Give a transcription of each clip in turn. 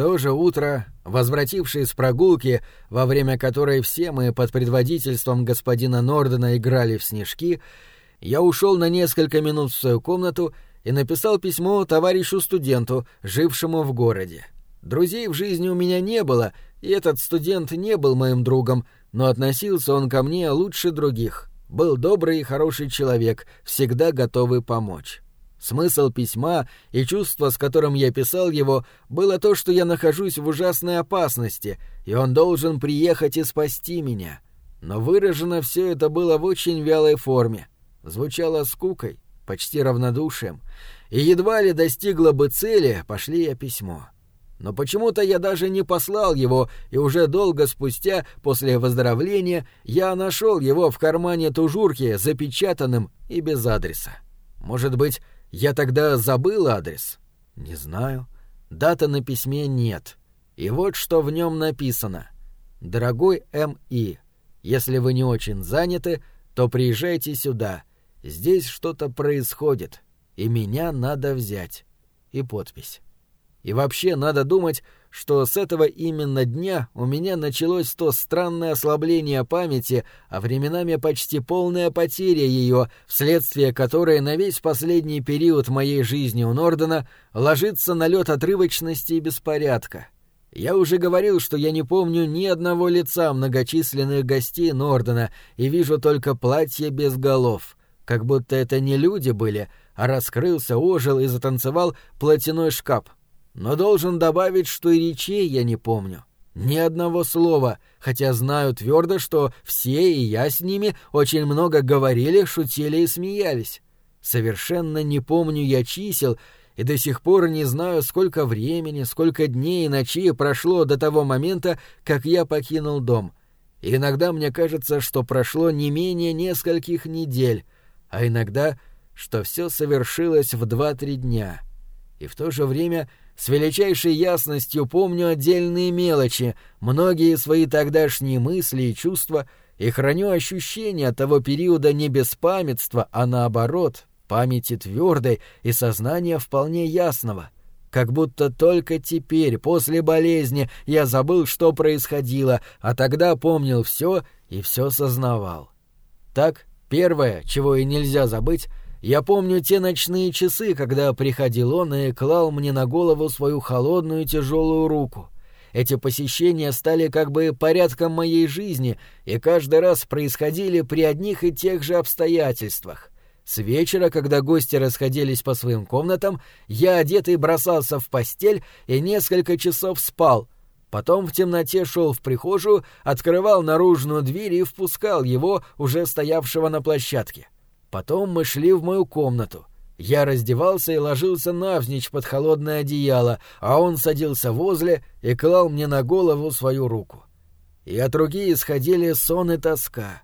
то же утро, возвратившись с прогулки, во время которой все мы под предводительством господина Нордена играли в снежки, я ушел на несколько минут в свою комнату и написал письмо товарищу-студенту, жившему в городе. Друзей в жизни у меня не было, и этот студент не был моим другом, но относился он ко мне лучше других. Был добрый и хороший человек, всегда готовый помочь. Смысл письма и чувство, с которым я писал его, было то, что я нахожусь в ужасной опасности, и он должен приехать и спасти меня. Но выражено все это было в очень вялой форме. Звучало скукой, почти равнодушием, и едва ли достигло бы цели, пошли я письмо. Но почему-то я даже не послал его, и уже долго спустя, после выздоровления, я нашел его в кармане тужурки, запечатанным и без адреса. Может быть, я тогда забыл адрес? Не знаю. Дата на письме нет. И вот что в нем написано. «Дорогой М.И., если вы не очень заняты, то приезжайте сюда. Здесь что-то происходит, и меня надо взять». И подпись. И вообще надо думать, что с этого именно дня у меня началось то странное ослабление памяти, а временами почти полная потеря ее, вследствие которой на весь последний период моей жизни у Нордена ложится налет отрывочности и беспорядка. Я уже говорил, что я не помню ни одного лица многочисленных гостей Нордена и вижу только платья без голов, как будто это не люди были, а раскрылся, ожил и затанцевал платяной шкаф — но должен добавить, что и речей я не помню. Ни одного слова, хотя знаю твердо, что все и я с ними очень много говорили, шутили и смеялись. Совершенно не помню я чисел, и до сих пор не знаю, сколько времени, сколько дней и ночей прошло до того момента, как я покинул дом. И иногда мне кажется, что прошло не менее нескольких недель, а иногда, что все совершилось в два-три дня. И в то же время с величайшей ясностью помню отдельные мелочи, многие свои тогдашние мысли и чувства, и храню ощущения того периода не беспамятства, а наоборот, памяти твердой и сознания вполне ясного. Как будто только теперь, после болезни, я забыл, что происходило, а тогда помнил все и все сознавал. Так, первое, чего и нельзя забыть, я помню те ночные часы, когда приходил он и клал мне на голову свою холодную тяжелую руку. Эти посещения стали как бы порядком моей жизни и каждый раз происходили при одних и тех же обстоятельствах. С вечера, когда гости расходились по своим комнатам, я одетый бросался в постель и несколько часов спал. Потом в темноте шел в прихожую, открывал наружную дверь и впускал его, уже стоявшего на площадке. Потом мы шли в мою комнату. Я раздевался и ложился навзничь под холодное одеяло, а он садился возле и клал мне на голову свою руку. И от руки исходили сон и тоска.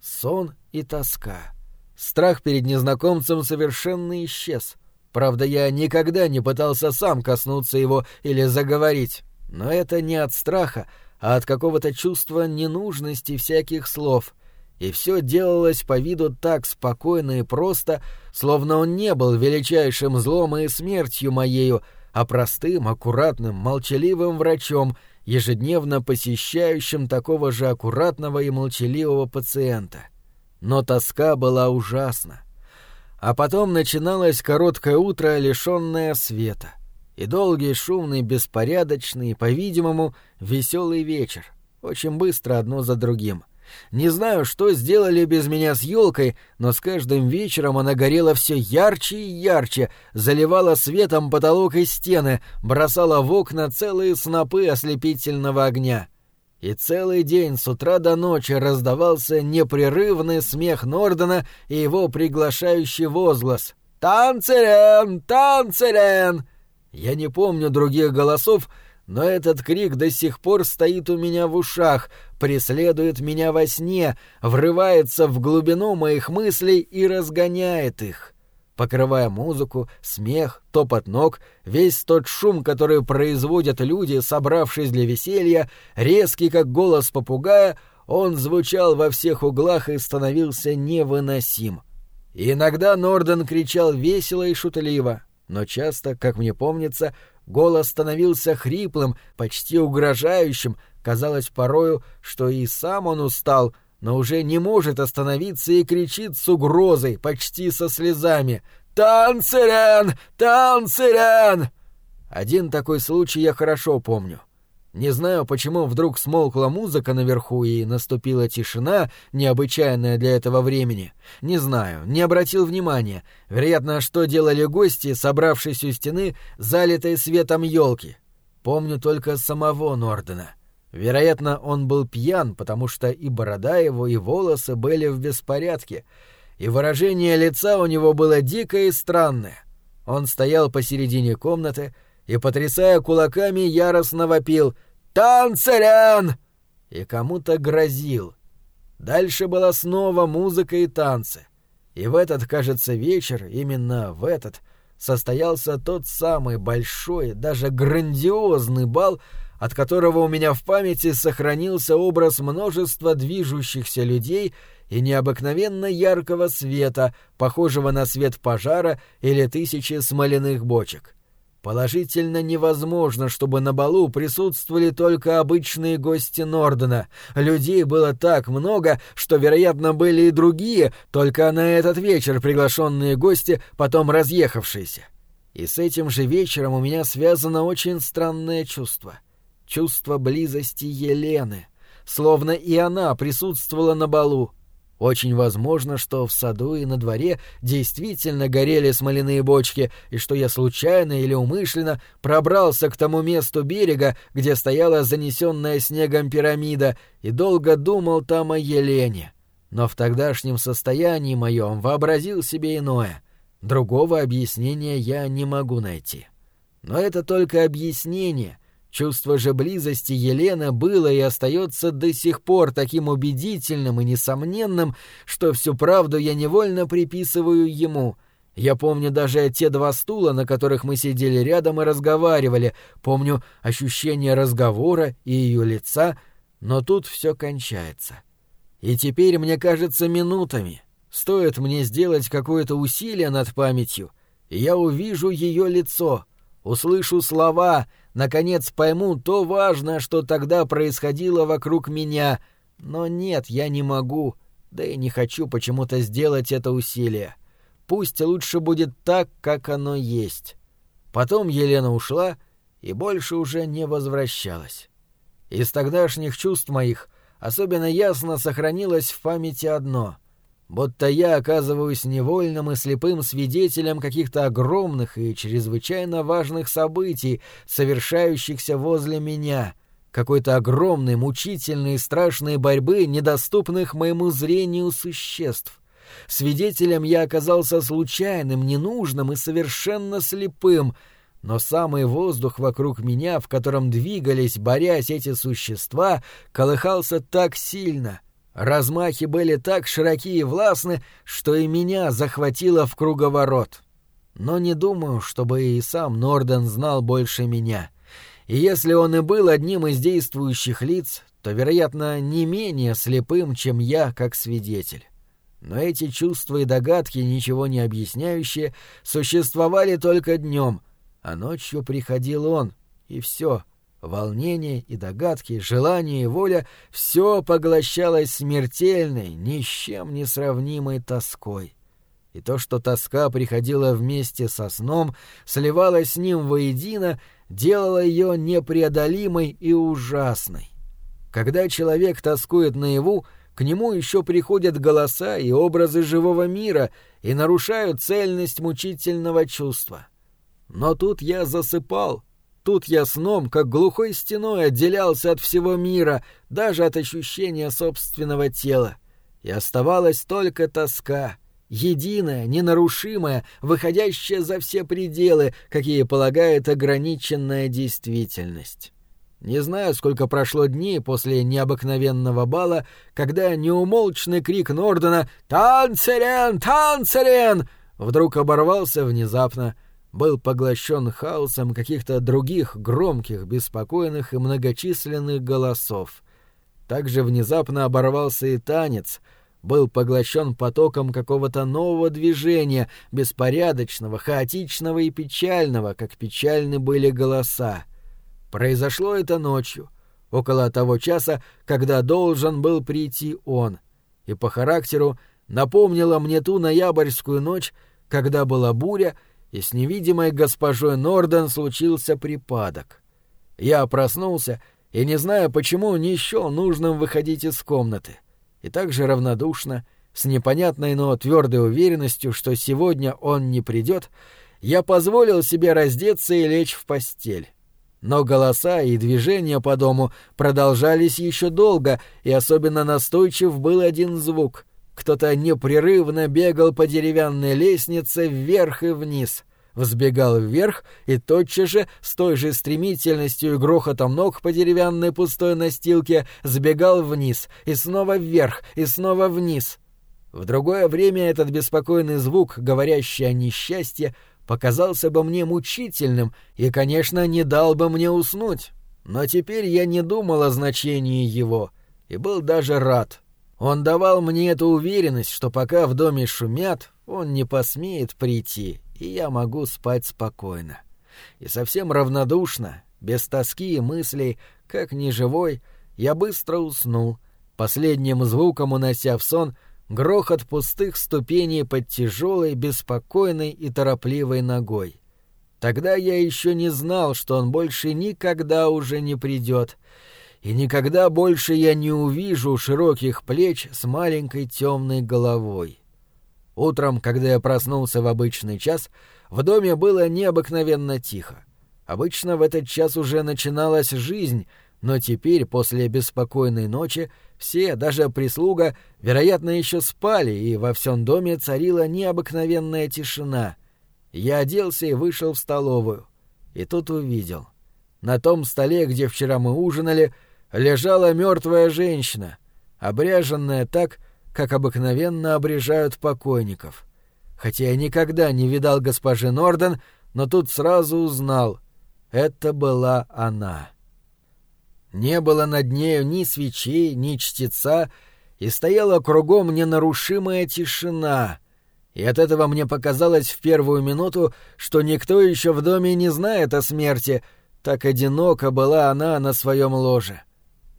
Сон и тоска. Страх перед незнакомцем совершенно исчез. Правда, я никогда не пытался сам коснуться его или заговорить. Но это не от страха, а от какого-то чувства ненужности всяких слов — и все делалось по виду так спокойно и просто, словно он не был величайшим злом и смертью моею, а простым, аккуратным, молчаливым врачом, ежедневно посещающим такого же аккуратного и молчаливого пациента. Но тоска была ужасна. А потом начиналось короткое утро, лишенное света, и долгий, шумный, беспорядочный, по-видимому, веселый вечер, очень быстро одно за другим — не знаю, что сделали без меня с елкой, но с каждым вечером она горела все ярче и ярче, заливала светом потолок и стены, бросала в окна целые снопы ослепительного огня. И целый день с утра до ночи раздавался непрерывный смех Нордена и его приглашающий возглас «Танцерен! Танцерен!» Я не помню других голосов, но этот крик до сих пор стоит у меня в ушах, преследует меня во сне, врывается в глубину моих мыслей и разгоняет их. Покрывая музыку, смех, топот ног, весь тот шум, который производят люди, собравшись для веселья, резкий, как голос попугая, он звучал во всех углах и становился невыносим. И иногда Норден кричал весело и шутливо, но часто, как мне помнится, Голос становился хриплым, почти угрожающим, казалось порою, что и сам он устал, но уже не может остановиться и кричит с угрозой, почти со слезами «Танцерен! Танцерен!» Один такой случай я хорошо помню. Не знаю, почему вдруг смолкла музыка наверху и наступила тишина, необычайная для этого времени. Не знаю, не обратил внимания. Вероятно, что делали гости, собравшись у стены, залитой светом елки. Помню только самого Нордена. Вероятно, он был пьян, потому что и борода его, и волосы были в беспорядке, и выражение лица у него было дикое и странное. Он стоял посередине комнаты и, потрясая кулаками, яростно вопил — «Танцерян!» и кому-то грозил. Дальше была снова музыка и танцы. И в этот, кажется, вечер, именно в этот, состоялся тот самый большой, даже грандиозный бал, от которого у меня в памяти сохранился образ множества движущихся людей и необыкновенно яркого света, похожего на свет пожара или тысячи смоляных бочек. Положительно невозможно, чтобы на балу присутствовали только обычные гости Нордена. Людей было так много, что, вероятно, были и другие, только на этот вечер приглашенные гости, потом разъехавшиеся. И с этим же вечером у меня связано очень странное чувство. Чувство близости Елены. Словно и она присутствовала на балу, очень возможно, что в саду и на дворе действительно горели смоляные бочки, и что я случайно или умышленно пробрался к тому месту берега, где стояла занесенная снегом пирамида, и долго думал там о Елене. Но в тогдашнем состоянии моем вообразил себе иное. Другого объяснения я не могу найти. Но это только объяснение — Чувство же близости Елены было и остается до сих пор таким убедительным и несомненным, что всю правду я невольно приписываю ему. Я помню даже те два стула, на которых мы сидели рядом и разговаривали, помню ощущение разговора и ее лица, но тут все кончается. И теперь мне кажется минутами. Стоит мне сделать какое-то усилие над памятью, и я увижу ее лицо, услышу слова — наконец пойму то важное, что тогда происходило вокруг меня. Но нет, я не могу, да и не хочу почему-то сделать это усилие. Пусть лучше будет так, как оно есть. Потом Елена ушла и больше уже не возвращалась. Из тогдашних чувств моих особенно ясно сохранилось в памяти одно — будто я оказываюсь невольным и слепым свидетелем каких-то огромных и чрезвычайно важных событий, совершающихся возле меня, какой-то огромной, мучительной и страшной борьбы, недоступных моему зрению существ. Свидетелем я оказался случайным, ненужным и совершенно слепым, но самый воздух вокруг меня, в котором двигались, борясь эти существа, колыхался так сильно — Размахи были так широки и властны, что и меня захватило в круговорот. Но не думаю, чтобы и сам Норден знал больше меня. И если он и был одним из действующих лиц, то, вероятно, не менее слепым, чем я, как свидетель. Но эти чувства и догадки, ничего не объясняющие, существовали только днем, а ночью приходил он, и все — Волнение и догадки, желание и воля — все поглощалось смертельной, ни с чем не сравнимой тоской. И то, что тоска приходила вместе со сном, сливалась с ним воедино, делало ее непреодолимой и ужасной. Когда человек тоскует наяву, к нему еще приходят голоса и образы живого мира и нарушают цельность мучительного чувства. Но тут я засыпал — Тут я сном, как глухой стеной, отделялся от всего мира, даже от ощущения собственного тела. И оставалась только тоска, единая, ненарушимая, выходящая за все пределы, какие полагает ограниченная действительность. Не знаю, сколько прошло дней после необыкновенного бала, когда неумолчный крик Нордена «Танцерен! Танцерен!» вдруг оборвался внезапно — был поглощен хаосом каких-то других громких, беспокойных и многочисленных голосов. Также внезапно оборвался и танец, был поглощен потоком какого-то нового движения, беспорядочного, хаотичного и печального, как печальны были голоса. Произошло это ночью, около того часа, когда должен был прийти он, и по характеру напомнило мне ту ноябрьскую ночь, когда была буря, и с невидимой госпожой Норден случился припадок. Я проснулся и, не зная почему, не счел нужным выходить из комнаты. И так же равнодушно, с непонятной, но твердой уверенностью, что сегодня он не придет, я позволил себе раздеться и лечь в постель. Но голоса и движения по дому продолжались еще долго, и особенно настойчив был один звук. Кто-то непрерывно бегал по деревянной лестнице вверх и вниз взбегал вверх и тотчас же с той же стремительностью и грохотом ног по деревянной пустой настилке сбегал вниз и снова вверх и снова вниз. В другое время этот беспокойный звук, говорящий о несчастье, показался бы мне мучительным и, конечно, не дал бы мне уснуть. Но теперь я не думал о значении его и был даже рад. Он давал мне эту уверенность, что пока в доме шумят, он не посмеет прийти и я могу спать спокойно. И совсем равнодушно, без тоски и мыслей, как неживой, я быстро уснул, последним звуком унося в сон грохот пустых ступеней под тяжелой, беспокойной и торопливой ногой. Тогда я еще не знал, что он больше никогда уже не придет, и никогда больше я не увижу широких плеч с маленькой темной головой. Утром, когда я проснулся в обычный час, в доме было необыкновенно тихо. Обычно в этот час уже начиналась жизнь, но теперь, после беспокойной ночи, все, даже прислуга, вероятно, еще спали, и во всем доме царила необыкновенная тишина. Я оделся и вышел в столовую. И тут увидел. На том столе, где вчера мы ужинали, лежала мертвая женщина, обряженная так, как обыкновенно обрежают покойников. Хотя я никогда не видал госпожи Норден, но тут сразу узнал — это была она. Не было над нею ни свечей, ни чтеца, и стояла кругом ненарушимая тишина — и от этого мне показалось в первую минуту, что никто еще в доме не знает о смерти, так одиноко была она на своем ложе.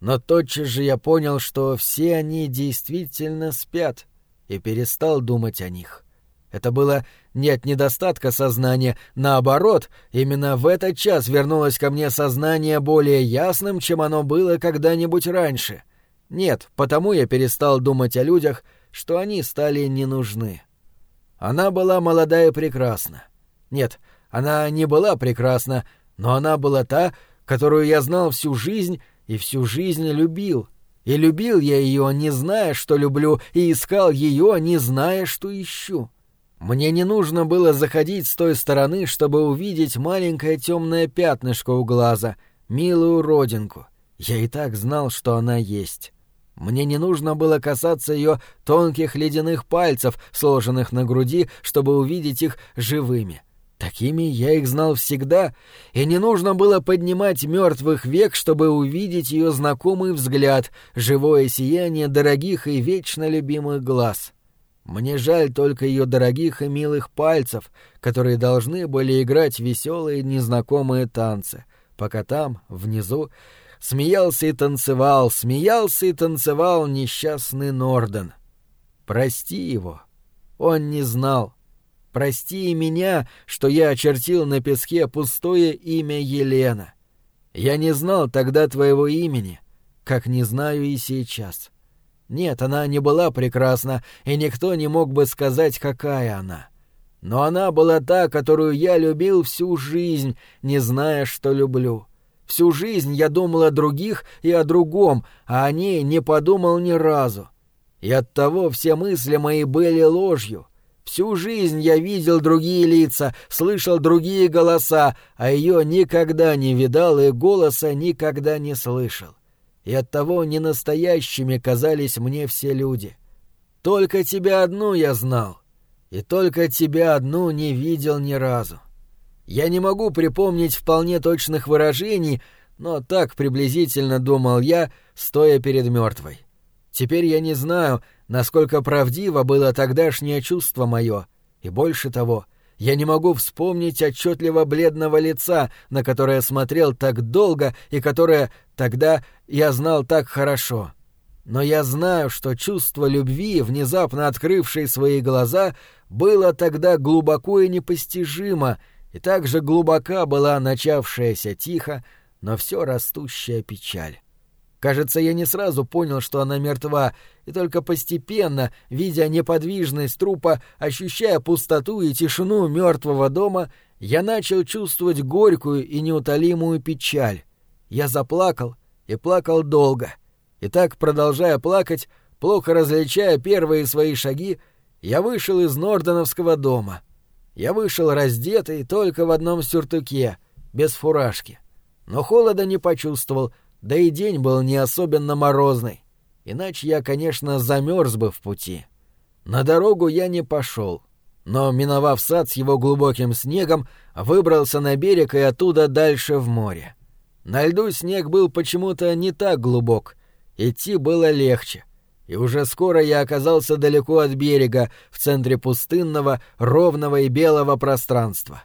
Но тотчас же я понял, что все они действительно спят, и перестал думать о них. Это было не от недостатка сознания, наоборот, именно в этот час вернулось ко мне сознание более ясным, чем оно было когда-нибудь раньше. Нет, потому я перестал думать о людях, что они стали не нужны. Она была молода и прекрасна. Нет, она не была прекрасна, но она была та, которую я знал всю жизнь и всю жизнь любил. И любил я ее, не зная, что люблю, и искал ее, не зная, что ищу. Мне не нужно было заходить с той стороны, чтобы увидеть маленькое темное пятнышко у глаза, милую родинку. Я и так знал, что она есть. Мне не нужно было касаться ее тонких ледяных пальцев, сложенных на груди, чтобы увидеть их живыми. — Такими я их знал всегда, и не нужно было поднимать мертвых век, чтобы увидеть ее знакомый взгляд, живое сияние дорогих и вечно любимых глаз. Мне жаль только ее дорогих и милых пальцев, которые должны были играть веселые незнакомые танцы, пока там, внизу, смеялся и танцевал, смеялся и танцевал несчастный Норден. Прости его. Он не знал — Прости меня, что я очертил на песке пустое имя Елена. Я не знал тогда твоего имени, как не знаю и сейчас. Нет, она не была прекрасна, и никто не мог бы сказать, какая она. Но она была та, которую я любил всю жизнь, не зная, что люблю. Всю жизнь я думал о других и о другом, а о ней не подумал ни разу. И оттого все мысли мои были ложью. Всю жизнь я видел другие лица, слышал другие голоса, а ее никогда не видал и голоса никогда не слышал. И оттого ненастоящими казались мне все люди. Только тебя одну я знал, и только тебя одну не видел ни разу. Я не могу припомнить вполне точных выражений, но так приблизительно думал я, стоя перед мертвой. Теперь я не знаю, насколько правдиво было тогдашнее чувство мое, и больше того, я не могу вспомнить отчетливо бледного лица, на которое смотрел так долго и которое тогда я знал так хорошо. Но я знаю, что чувство любви, внезапно открывшее свои глаза, было тогда глубоко и непостижимо, и также глубока была начавшаяся тихо, но все растущая печаль. Кажется, я не сразу понял, что она мертва, и только постепенно, видя неподвижность трупа, ощущая пустоту и тишину мертвого дома, я начал чувствовать горькую и неутолимую печаль. Я заплакал и плакал долго. И так, продолжая плакать, плохо различая первые свои шаги, я вышел из Нордоновского дома. Я вышел раздетый только в одном сюртуке, без фуражки. Но холода не почувствовал, да и день был не особенно морозный. Иначе я, конечно, замерз бы в пути. На дорогу я не пошел, но, миновав сад с его глубоким снегом, выбрался на берег и оттуда дальше в море. На льду снег был почему-то не так глубок, идти было легче, и уже скоро я оказался далеко от берега, в центре пустынного, ровного и белого пространства.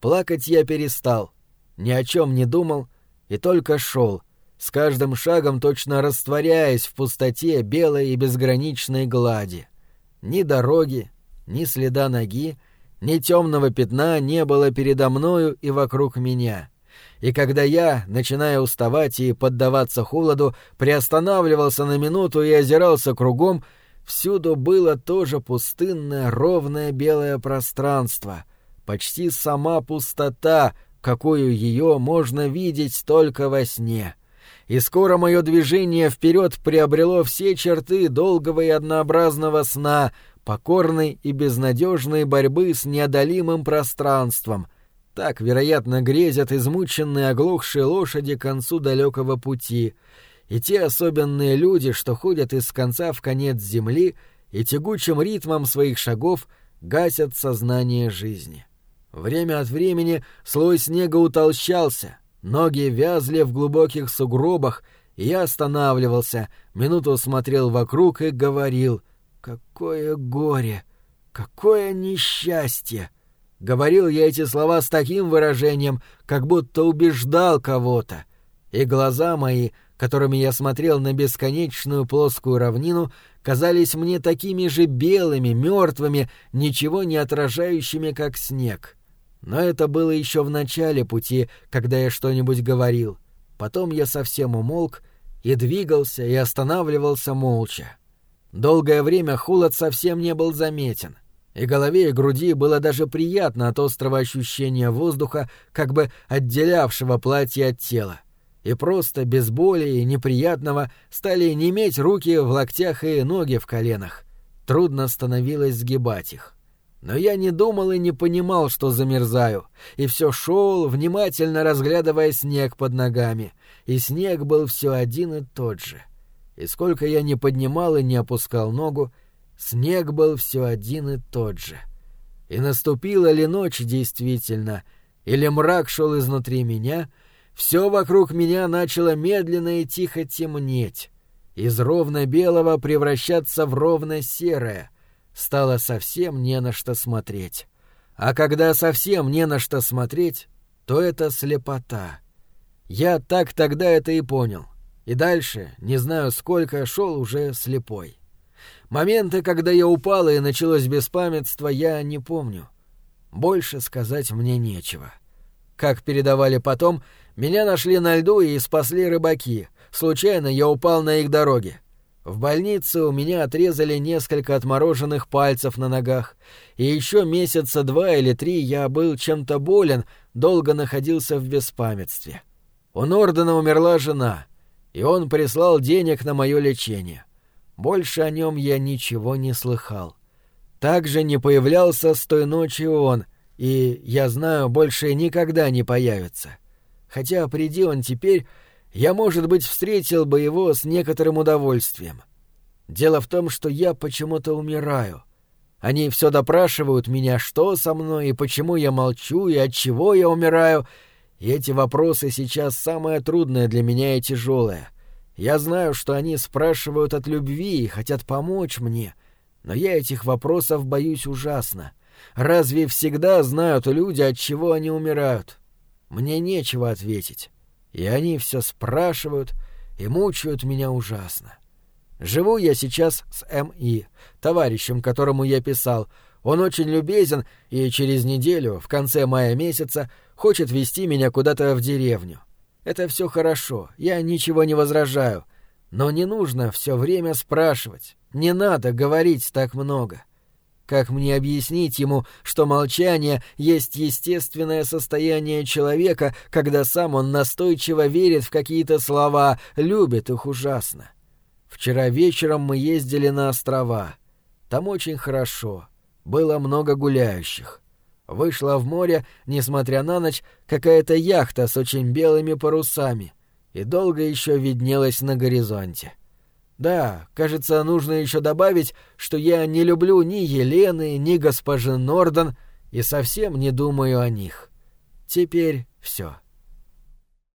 Плакать я перестал, ни о чем не думал и только шел, с каждым шагом точно растворяясь в пустоте белой и безграничной глади. Ни дороги, ни следа ноги, ни темного пятна не было передо мною и вокруг меня. И когда я, начиная уставать и поддаваться холоду, приостанавливался на минуту и озирался кругом, всюду было тоже пустынное ровное белое пространство, почти сама пустота, какую ее можно видеть только во сне и скоро мое движение вперед приобрело все черты долгого и однообразного сна, покорной и безнадежной борьбы с неодолимым пространством. Так, вероятно, грезят измученные оглохшие лошади к концу далекого пути, и те особенные люди, что ходят из конца в конец земли и тягучим ритмом своих шагов гасят сознание жизни. Время от времени слой снега утолщался — Ноги вязли в глубоких сугробах, и я останавливался, минуту смотрел вокруг и говорил «Какое горе! Какое несчастье!» Говорил я эти слова с таким выражением, как будто убеждал кого-то. И глаза мои, которыми я смотрел на бесконечную плоскую равнину, казались мне такими же белыми, мертвыми, ничего не отражающими, как снег. Но это было еще в начале пути, когда я что-нибудь говорил. Потом я совсем умолк и двигался и останавливался молча. Долгое время холод совсем не был заметен, и голове и груди было даже приятно от острого ощущения воздуха, как бы отделявшего платье от тела. И просто, без боли и неприятного, стали неметь руки в локтях и ноги в коленах. Трудно становилось сгибать их. Но я не думал и не понимал, что замерзаю, и все шел, внимательно разглядывая снег под ногами, и снег был все один и тот же. И сколько я не поднимал и не опускал ногу, снег был все один и тот же. И наступила ли ночь действительно, или мрак шел изнутри меня, все вокруг меня начало медленно и тихо темнеть, из ровно-белого превращаться в ровно-серое — стало совсем не на что смотреть. А когда совсем не на что смотреть, то это слепота. Я так тогда это и понял. И дальше, не знаю сколько, шел уже слепой. Моменты, когда я упал и началось беспамятство, я не помню. Больше сказать мне нечего. Как передавали потом, меня нашли на льду и спасли рыбаки. Случайно я упал на их дороге. В больнице у меня отрезали несколько отмороженных пальцев на ногах, и еще месяца два или три я был чем-то болен, долго находился в беспамятстве. У Нордена умерла жена, и он прислал денег на мое лечение. Больше о нем я ничего не слыхал. Также не появлялся с той ночи он, и, я знаю, больше никогда не появится. Хотя, приди он теперь, я, может быть, встретил бы его с некоторым удовольствием. Дело в том, что я почему-то умираю. Они все допрашивают меня, что со мной и почему я молчу и от чего я умираю, и эти вопросы сейчас самое трудное для меня и тяжелое. Я знаю, что они спрашивают от любви и хотят помочь мне, но я этих вопросов боюсь ужасно. Разве всегда знают люди, от чего они умирают? Мне нечего ответить. И они все спрашивают и мучают меня ужасно. Живу я сейчас с М.И., товарищем, которому я писал. Он очень любезен и через неделю, в конце мая месяца, хочет вести меня куда-то в деревню. Это все хорошо, я ничего не возражаю. Но не нужно все время спрашивать. Не надо говорить так много. Как мне объяснить ему, что молчание есть естественное состояние человека, когда сам он настойчиво верит в какие-то слова, любит их ужасно? Вчера вечером мы ездили на острова. Там очень хорошо. Было много гуляющих. Вышла в море, несмотря на ночь, какая-то яхта с очень белыми парусами, и долго еще виднелась на горизонте. Да, кажется, нужно еще добавить, что я не люблю ни Елены, ни госпожи Норден и совсем не думаю о них. Теперь все.